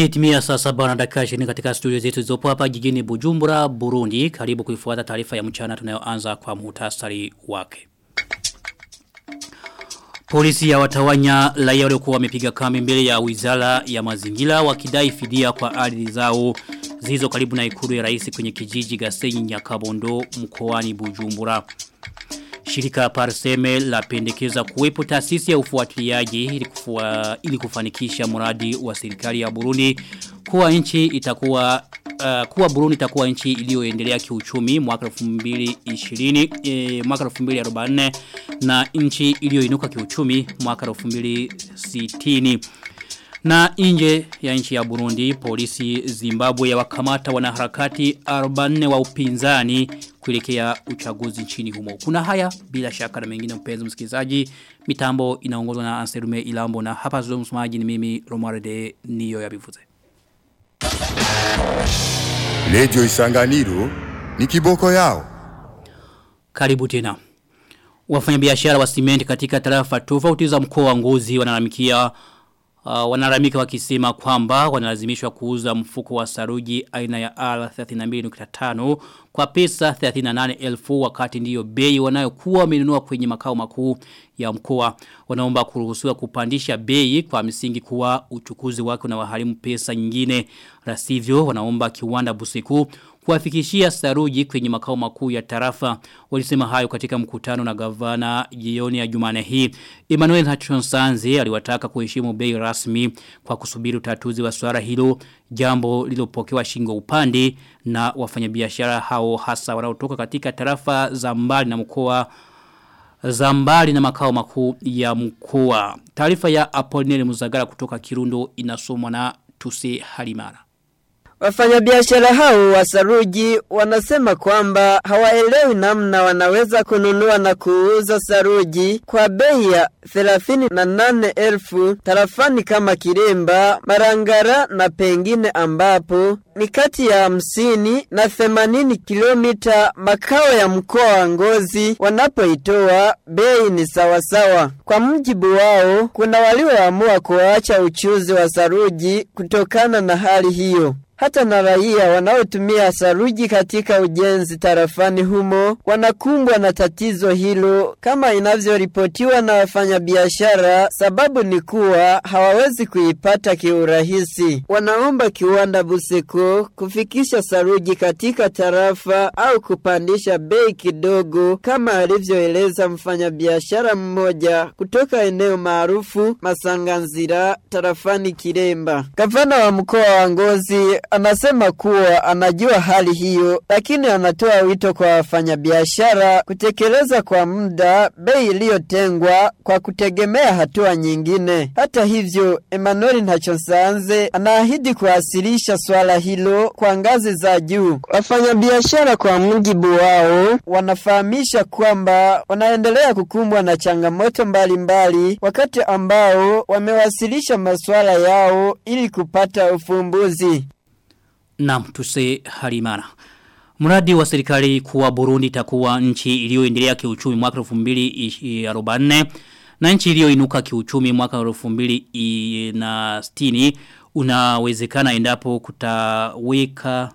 Imetimia saa saba na dakika 20 katika studio zetu zopo hapa jijini Bujumbura, Burundi. Karibu kuifuata taarifa ya mchana tunayoanza kwa muhtasari wake. Polisi ya watawanya raia waliokuwa wamepiga kambi mbele ya wizara ya mazingira wakidai fidia kwa ardhi zao zilizo karibu na ikulu ya rais kwenye kijiji Gasenyi Nyakabondo mkoani Bujumbura. Shirika Parseme la pendekeza kuwepo taasisi ya ufuatiliaji ili, ili kufanikisha mradi wa serikali ya Burundi kuwa nchi itakuwa uh, kuwa Burundi itakuwa nchi iliyoendelea kiuchumi mwaka 2020 e, mwaka 2044 na nchi iliyoinuka kiuchumi mwaka 2060 na nje ya nchi ya Burundi, polisi Zimbabwe yawakamata wanaharakati 44 wa upinzani kuelekea uchaguzi nchini humo. Kuna haya bila shaka na mengine mpenzi msikilizaji. Mitambo inaongozwa na Anselme Ilambo na hapa zote msemaji ni mimi Romarde Niyo ya Bivuze. Lejo Isanganiro ni kiboko yao. Karibu tena. Wafanyabiashara wa simenti katika tarafa tofauti za mkoa wa Ngozi wanalalamikia Uh, wanaramika wakisema kwamba wanalazimishwa kuuza mfuko wa saruji aina ya R32.5 kwa pesa 38,000 wakati ndiyo bei wanayokuwa wamenunua kwenye makao makuu ya mkoa. Wanaomba kuruhusiwa kupandisha bei kwa misingi kuwa uchukuzi wake na waharimu pesa nyingine. Rasivyo wanaomba kiwanda busiku kuwafikishia saruji kwenye makao makuu ya tarafa. Walisema hayo katika mkutano na gavana jioni ya jumane hii. Emmanuel Hachonsanzi aliwataka kuheshimu bei rasmi kwa kusubiri utatuzi wa swala hilo jambo lilopokewa shingo upande na wafanyabiashara hao hasa wanaotoka katika tarafa za mbali na mkoa za mbali na makao makuu ya mkoa. Taarifa ya Apollinaire Muzagara kutoka Kirundo inasomwa na Tuse Halimara. Wafanyabiashara hao wa saruji wanasema kwamba hawaelewi namna wanaweza kununua na kuuza saruji kwa bei ya 38,000 tarafani kama Kiremba, Marangara na pengine ambapo ni kati ya hamsini na themanini kilomita makao ya mkoa wa Ngozi wanapoitoa bei ni sawasawa. Kwa mjibu wao, kuna walioamua kuacha uchuzi wa saruji kutokana na hali hiyo. Hata na raia wanaotumia saruji katika ujenzi tarafani humo wanakumbwa na tatizo hilo kama inavyoripotiwa na wafanyabiashara. Sababu ni kuwa hawawezi kuipata kiurahisi. Wanaomba kiwanda Buseko kufikisha saruji katika tarafa au kupandisha bei kidogo, kama alivyoeleza mfanyabiashara mmoja kutoka eneo maarufu Masanganzira tarafani Kiremba. Gavana wa mkoa wa Ngozi anasema kuwa anajua hali hiyo, lakini anatoa wito kwa wafanyabiashara kutekeleza kwa muda bei iliyotengwa kwa kutegemea hatua nyingine. Hata hivyo, Emmanuel Ntachonsanze anaahidi kuwasilisha swala hilo kwa ngazi za juu. Wafanyabiashara kwa mujibu wao wanafahamisha kwamba wanaendelea kukumbwa na changamoto mbalimbali mbali, wakati ambao wamewasilisha masuala yao ili kupata ufumbuzi. Naam tuse harimana. Mradi wa serikali kuwa Burundi itakuwa nchi iliyoendelea kiuchumi mwaka 2040 na nchi iliyoinuka kiuchumi mwaka 2060 unawezekana endapo kutaweka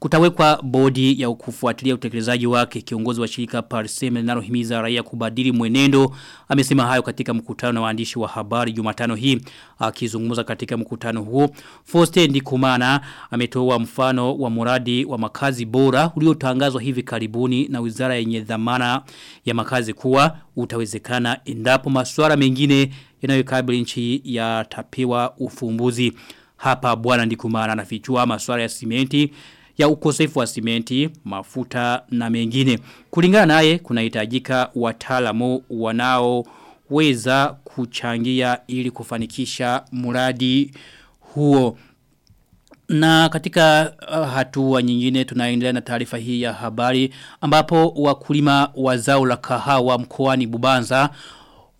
Kutawekwa bodi ya kufuatilia utekelezaji wake kiongozi wa shirika Parsem linalohimiza raia kubadili mwenendo amesema hayo katika mkutano na waandishi wa habari Jumatano hii. Akizungumza katika mkutano huo Foster Ndikumana ametoa mfano wa muradi wa makazi bora uliotangazwa hivi karibuni na wizara yenye dhamana ya makazi kuwa utawezekana endapo masuala mengine yanayokabili nchi yatapewa ufumbuzi. Hapa bwana Ndikumana anafichua masuala ya simenti ya ukosefu wa simenti, mafuta na mengine. Kulingana naye kunahitajika wataalamu wanaoweza kuchangia ili kufanikisha mradi huo. Na katika uh, hatua nyingine tunaendelea na taarifa hii ya habari ambapo wakulima wa zao la kahawa mkoani Bubanza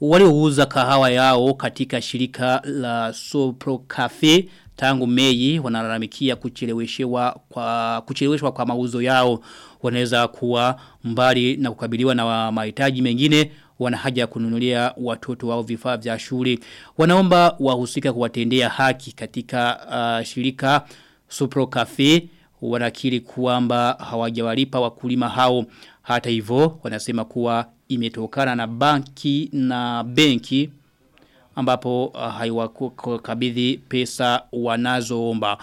waliouza kahawa yao katika shirika la Sopro Cafe tangu Mei wanalalamikia kucheleweshwa kwa kucheleweshwa kwa mauzo yao. Wanaweza kuwa mbali na kukabiliwa na mahitaji mengine. Wana haja ya kununulia watoto wao vifaa vya shule. Wanaomba wahusika kuwatendea haki katika uh, shirika Supro Cafe. Wanakiri kwamba hawajawalipa wakulima hao. Hata hivyo wanasema kuwa imetokana na banki na benki ambapo uh, haiwakabidhi pesa wanazoomba.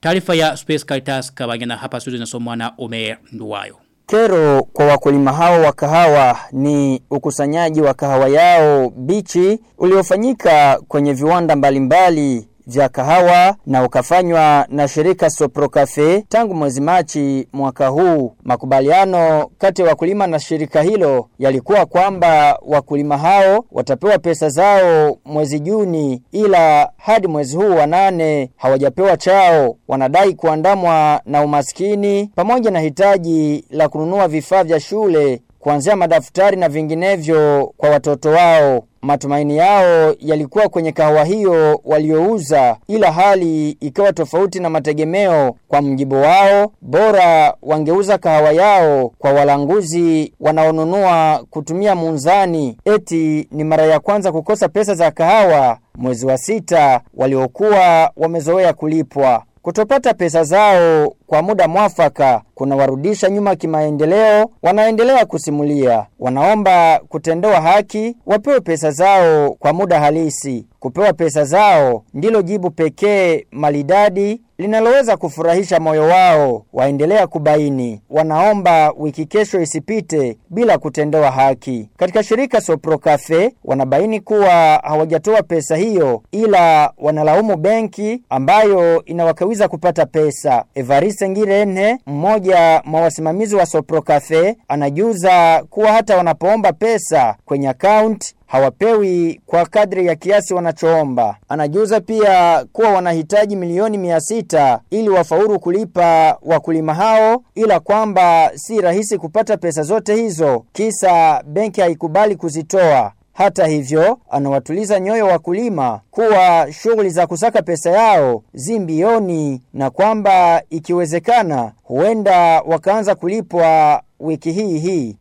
Taarifa ya Space Caritas kabagena hapa studio inasomwa na Omer Nduwayo. Kero kwa wakulima hao wa kahawa ni ukusanyaji wa kahawa yao bichi uliofanyika kwenye viwanda mbalimbali vya kahawa na ukafanywa na shirika Sopro Cafe tangu mwezi Machi mwaka huu. Makubaliano kati ya wakulima na shirika hilo yalikuwa kwamba wakulima hao watapewa pesa zao mwezi Juni, ila hadi mwezi huu wa nane hawajapewa chao. Wanadai kuandamwa na umaskini pamoja na hitaji la kununua vifaa vya shule kuanzia madaftari na vinginevyo kwa watoto wao. Matumaini yao yalikuwa kwenye kahawa hiyo waliouza, ila hali ikawa tofauti na mategemeo. Kwa mjibu wao, bora wangeuza kahawa yao kwa walanguzi wanaonunua kutumia munzani. Eti ni mara ya kwanza kukosa pesa za kahawa mwezi wa sita waliokuwa wamezoea kulipwa. Kutopata pesa zao kwa muda mwafaka kuna warudisha nyuma kimaendeleo, wanaendelea kusimulia. Wanaomba kutendewa haki, wapewe pesa zao kwa muda halisi. Kupewa pesa zao ndilo jibu pekee malidadi linaloweza kufurahisha moyo wao. Waendelea kubaini, wanaomba wiki kesho isipite bila kutendewa haki. Katika shirika Sopro Cafe wanabaini kuwa hawajatoa pesa hiyo, ila wanalaumu benki ambayo inawakawiza kupata pesa. Evariste Ngirene, mmoja mwa wasimamizi wa Sopro Cafe, anajuza kuwa hata wanapoomba pesa kwenye account hawapewi kwa kadri ya kiasi wanachoomba. Anajuza pia kuwa wanahitaji milioni mia sita ili wafaulu kulipa wakulima hao, ila kwamba si rahisi kupata pesa zote hizo, kisa benki haikubali kuzitoa. Hata hivyo, anawatuliza nyoyo wakulima kuwa shughuli za kusaka pesa yao zimbioni na kwamba ikiwezekana huenda wakaanza kulipwa wiki hii hii.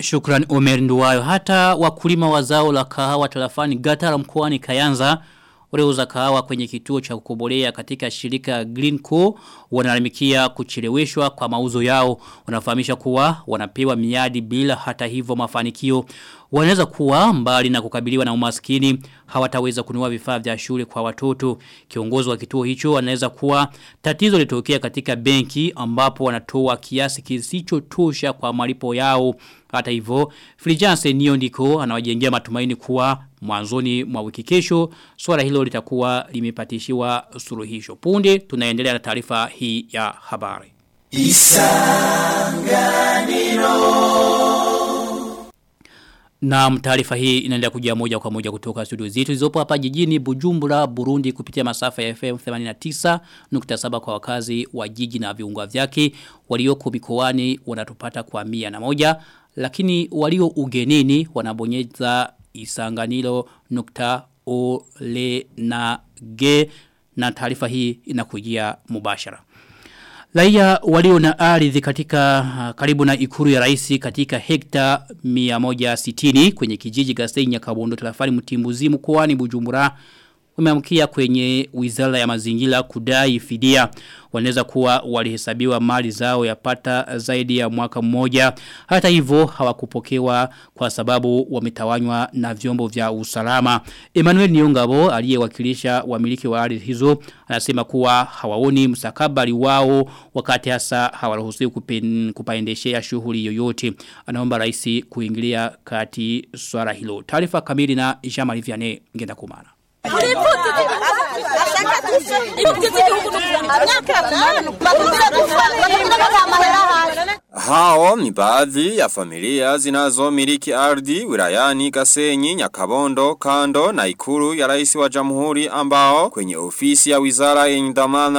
Shukran Omer Nduwayo. Hata wakulima wa zao la kahawa tarafani Gatara mkoani Kayanza waliouza kahawa kwenye kituo cha kukobolea katika shirika Greenco wanalalamikia kucheleweshwa kwa mauzo yao. Wanafahamisha kuwa wanapewa miadi bila hata hivyo mafanikio. Wanaweza kuwa mbali na kukabiliwa na umaskini hawataweza kununua vifaa vya shule kwa watoto. Kiongozi wa kituo hicho anaweza kuwa tatizo litokea katika benki ambapo wanatoa kiasi kisichotosha kwa malipo yao. Hata hivyo, Frijance niyo ndiko anawajengea matumaini kuwa mwanzoni mwa wiki kesho swala hilo litakuwa limepatishiwa suluhisho. Punde tunaendelea na taarifa hii ya habari. Na taarifa hii inaendelea kujia moja kwa moja kutoka studio zetu zilizopo hapa jijini Bujumbura, Burundi kupitia masafa ya FM 89.7 kwa wakazi wa jiji na viunga vyake walioko mikoani wanatupata kwa mia na moja lakini walio ugenini wanabonyeza isanganilo nukta ole na ge na taarifa hii inakujia mubashara. Raia walio na ardhi katika uh, karibu na ikuru ya raisi katika hekta 160 kwenye kijiji Gasenyi ya Kabondo tarafani Mtimbuzi mkoani Bujumbura wameamkia kwenye wizara ya mazingira kudai fidia. Wanaweza kuwa walihesabiwa mali zao yapata zaidi ya mwaka mmoja. Hata hivyo hawakupokewa kwa sababu wametawanywa na vyombo vya usalama. Emmanuel Niongabo aliyewakilisha wamiliki wa ardhi hizo anasema kuwa hawaoni msakabali wao wakati hasa hawaruhusiwi kupaendeshea shughuli yoyote. Anaomba rais kuingilia kati swala hilo. Taarifa kamili na Jean-Marie Vianney ngenda kumana muri putu ashaka tuzi iputu z'igihugu n'umunani bakunda gufata bakunda bagahamaherera hasi Hao ni baadhi ya familia zinazo miliki ardi wilayani Kasenyi, Nyakabondo, Kando na ikuru ya raisi wa jamhuri ambao kwenye ofisi ya wizara yenye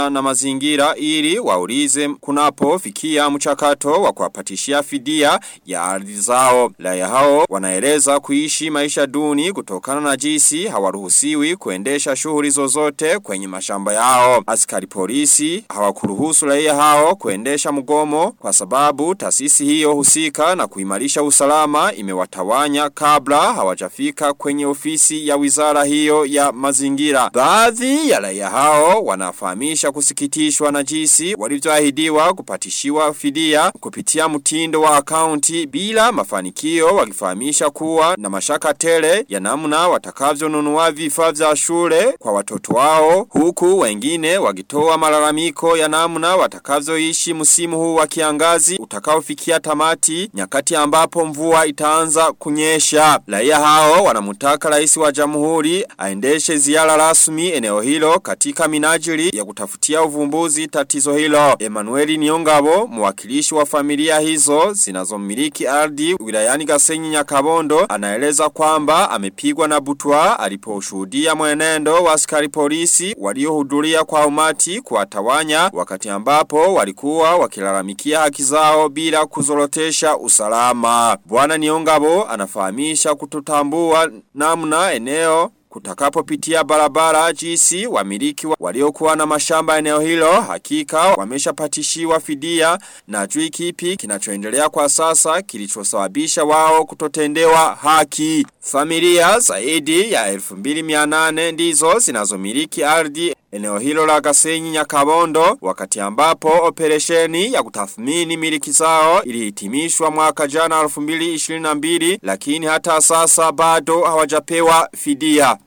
na mazingira ili waulize kunapo fikia mchakato wa kuwapatishia fidia ya ardi zao. Raia hao wanaeleza kuishi maisha duni kutokana na jisi hawaruhusiwi kuendesha shuhuri zozote kwenye mashamba yao. Askari polisi hawakuruhusu raia hao kuendesha mugomo kwa sababu taasisi hiyo husika na kuimarisha usalama imewatawanya kabla hawajafika kwenye ofisi ya wizara hiyo ya mazingira. Baadhi ya raia hao wanafahamisha kusikitishwa na jinsi walivyoahidiwa kupatishiwa fidia kupitia mtindo wa akaunti bila mafanikio wakifahamisha kuwa na mashaka tele ya namna watakavyonunua vifaa vya shule kwa watoto wao huku wengine wakitoa malalamiko ya namna watakavyoishi msimu huu wa kiangazi utakaofikia tamati nyakati ambapo mvua itaanza kunyesha. Raia hao wanamutaka rais wa jamhuri aendeshe ziara rasmi eneo hilo katika minajili ya kutafutia uvumbuzi tatizo hilo. Emmanuel Niongabo, mwakilishi wa familia hizo zinazomiliki ardhi wilayani Gasenyi Nyakabondo, anaeleza kwamba amepigwa na butwa aliposhuhudia mwenendo wa askari polisi waliohudhuria kwa umati kuwatawanya wakati ambapo walikuwa wakilalamikia haki zao bila kuzorotesha usalama. Bwana Niongabo anafahamisha kutotambua namna eneo Kutakapopitia barabara jinsi wamiliki waliokuwa na mashamba eneo hilo hakika wameshapatishiwa fidia na jui kipi kinachoendelea kwa sasa kilichosababisha wao kutotendewa haki. Familia zaidi ya 2800 ndizo zinazomiliki ardhi eneo hilo la Kasenyi Nyakabondo wakati ambapo operesheni ya kutathmini miliki zao ilihitimishwa mwaka jana 2022 lakini hata sasa bado hawajapewa fidia.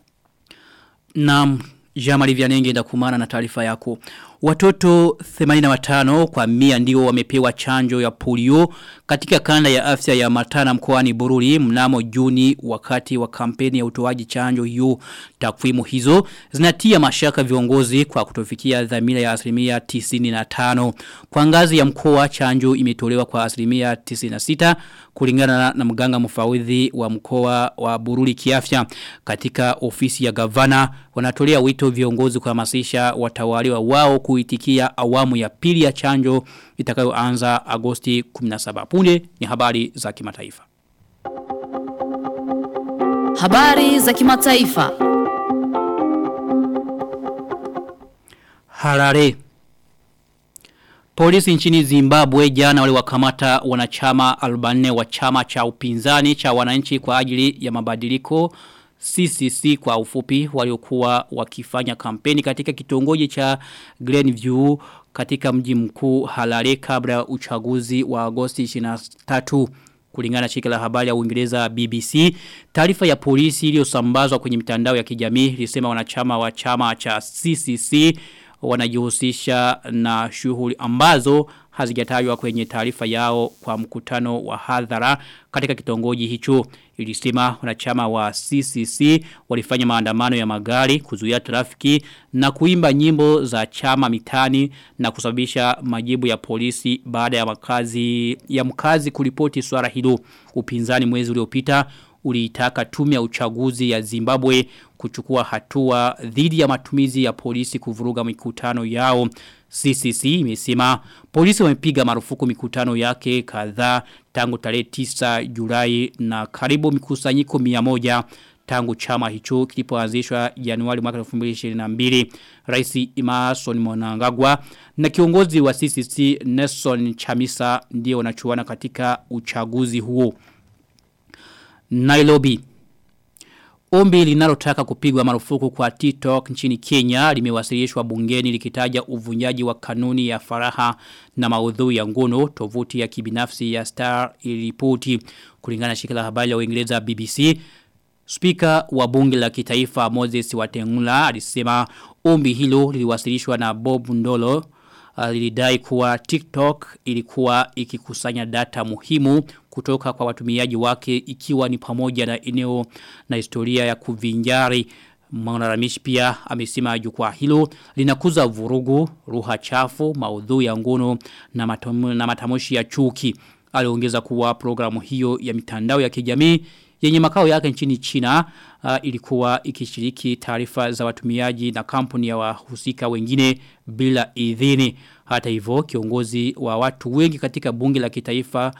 Naam, Jamali nda ndakumana na taarifa yako. Watoto 85 kwa mia ndio wamepewa chanjo ya polio katika kanda ya afya ya Matana mkoani Bururi mnamo Juni wakati wa kampeni ya utoaji chanjo hiyo. Takwimu hizo zinatia mashaka viongozi kwa kutofikia dhamira ya asilimia 95. Kwa ngazi ya mkoa chanjo imetolewa kwa asilimia 96 kulingana na, mganga mfawidhi wa mkoa wa Bururi kiafya katika ofisi ya gavana wanatolea wito viongozi kuhamasisha watawaliwa wao kuitikia awamu ya pili ya chanjo itakayoanza Agosti 17. Punde ni habari za kimataifa. Habari za kimataifa. Harare. Polisi nchini Zimbabwe jana waliwakamata wanachama 44 wa chama cha upinzani cha wananchi kwa ajili ya mabadiliko CCC kwa ufupi waliokuwa wakifanya kampeni katika kitongoji cha Glenview katika mji mkuu Harare kabla uchaguzi wa Agosti 23 kulingana na shirika la habari ya Uingereza BBC taarifa ya polisi iliyosambazwa kwenye mitandao ya kijamii ilisema wanachama wa chama cha CCC wanajihusisha na shughuli ambazo hazijatajwa kwenye taarifa yao kwa mkutano wa hadhara katika kitongoji hicho. Ilisema wanachama wa CCC walifanya maandamano ya magari kuzuia trafiki na kuimba nyimbo za chama mitani na kusababisha majibu ya polisi baada ya makazi ya mkazi kulipoti swala hilo. Upinzani mwezi uliopita uliitaka tume ya uchaguzi ya Zimbabwe kuchukua hatua dhidi ya matumizi ya polisi kuvuruga mikutano yao. CCC imesema polisi wamepiga marufuku mikutano yake kadhaa tangu tarehe 9 Julai na karibu mikusanyiko 100 tangu chama hicho kilipoanzishwa Januari mwaka 2022 Rais Emmerson Mnangagwa na kiongozi wa CCC Nelson Chamisa ndio wanachuana katika uchaguzi huo Nairobi. Ombi linalotaka kupigwa marufuku kwa TikTok nchini Kenya limewasilishwa bungeni likitaja uvunjaji wa kanuni ya faraha na maudhui ya ngono tovuti ya kibinafsi ya Star ilipoti kulingana na shirika la habari la Uingereza BBC Spika wa bunge la kitaifa Moses Watengula alisema ombi hilo liliwasilishwa na Bob Ndolo lilidai kuwa TikTok ilikuwa ikikusanya data muhimu kutoka kwa watumiaji wake ikiwa ni pamoja na eneo na historia ya kuvinjari Mwanaramishi pia amesema jukwaa hilo linakuza vurugu, ruha chafu, maudhui ya ngono na, matamu, na matamoshi ya chuki. Aliongeza kuwa programu hiyo ya mitandao ya kijamii yenye makao yake nchini China uh, ilikuwa ikishiriki taarifa za watumiaji na kampuni ya wahusika wengine bila idhini. Hata hivyo kiongozi wa watu wengi katika bunge la kitaifa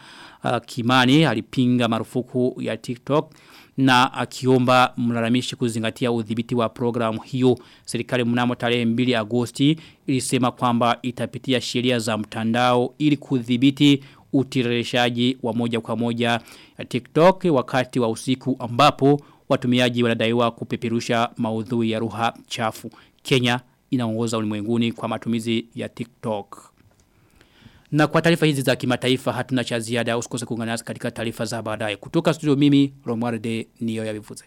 uh, Kimani alipinga marufuku ya TikTok na akiomba mlalamishi kuzingatia udhibiti wa programu hiyo. Serikali mnamo tarehe 2 Agosti ilisema kwamba itapitia sheria za mtandao ili kudhibiti utiririshaji wa moja kwa moja TikTok wakati wa usiku ambapo watumiaji wanadaiwa kupeperusha maudhui ya ruha chafu. Kenya inaongoza ulimwenguni kwa matumizi ya TikTok. Na kwa taarifa hizi za kimataifa hatuna cha ziada usikose kuungana nasi katika taarifa za baadaye. Kutoka studio mimi Romualde niyo ya vivuze.